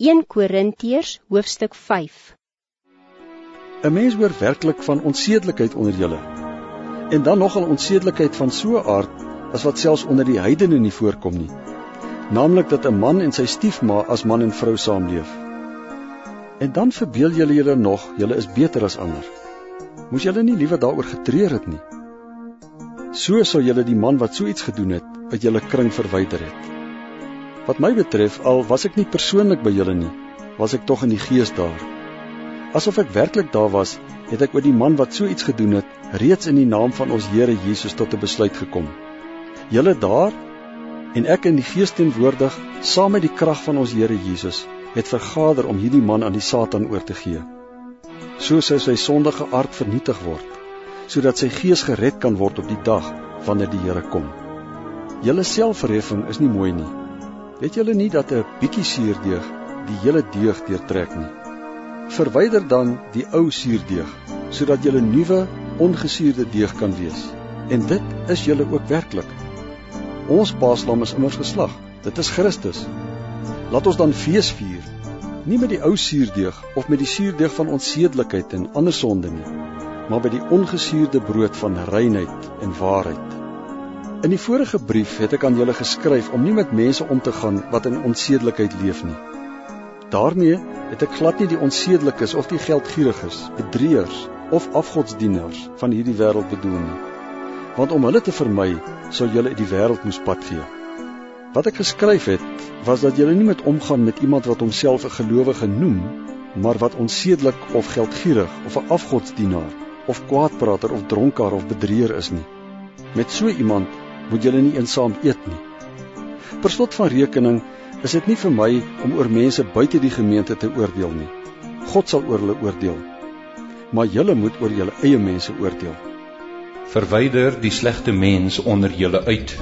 1 Korintiërs hoofstuk 5 'n Mens hoor werklik van onsedelikheid onder julle. En dan nogal onsedelikheid van so 'n aard as wat selfs onder die heidene nie voorkom nie. Naamlik dat 'n man en sy stiefma as man en vrou saamleef. En dan verbeel julle julle nog, julle is beter as ander. Moes julle nie liewer daaroor getreur het nie. So sou julle die man wat so iets gedoen het, uit julle kring verwyder het. Wat my betref, al was ek nie persoonlik by julle nie, was ek tog in die gees daar. Asof ek werklik daar was, het ek oor die man wat so iets gedoen het, reeds in die naam van ons Here Jesus tot 'n besluit gekom. Julle daar en ek in die gees teenwoordig, saam met die krag van ons Here Jesus, het vergader om hierdie man aan die Satan oor te gee. So sou sy sondige aard vernietig word, sodat sy gees gered kan word op die dag wanneer die Here kom. Julle selfverheffing is nie mooi nie. Weet julle nie dat 'n bietjie suurdeeg die hele deeg deurtrek nie? Verwyder dan die ou suurdeeg sodat julle nuwe ongesuurde deeg kan wees. En dit is julle ook werklik. Ons paaslam is immers geslag. Dit is Christus. Laat ons dan fees vier, nie met die ou suurdeeg of met die suurdeeg van onsedelikheid en ander sonde nie, maar by die ongesuurde brood van reinheid en waarheid. In die vorige brief het ek aan julle geskryf om nie met mense om te gaan wat in onsedelikheid leef nie. daarmee het ek glad nie die onsedelikes of die geldgieriges, bedrieërs of afgodsdieners van hierdie wêreld bedoel nie. Want om hulle te vermy, sou julle uit die wêreld moes pad gee. Wat ek geskryf het, was dat julle nie met omgaan met iemand wat homself 'n gelowige noem, maar wat onsedelik of geldgierig of 'n afgodsdienaar of kwaadprater of dronkaar of bedrieër is nie. Met so iemand moet julle nie eensaam eet nie. Per slot van rekening is dit nie vir my om oor mense buite die gemeente te oordeel nie. God sal oor hulle oordeel. Maar julle moet oor julle eie mense oordeel. Verwyder die slegte mens onder julle uit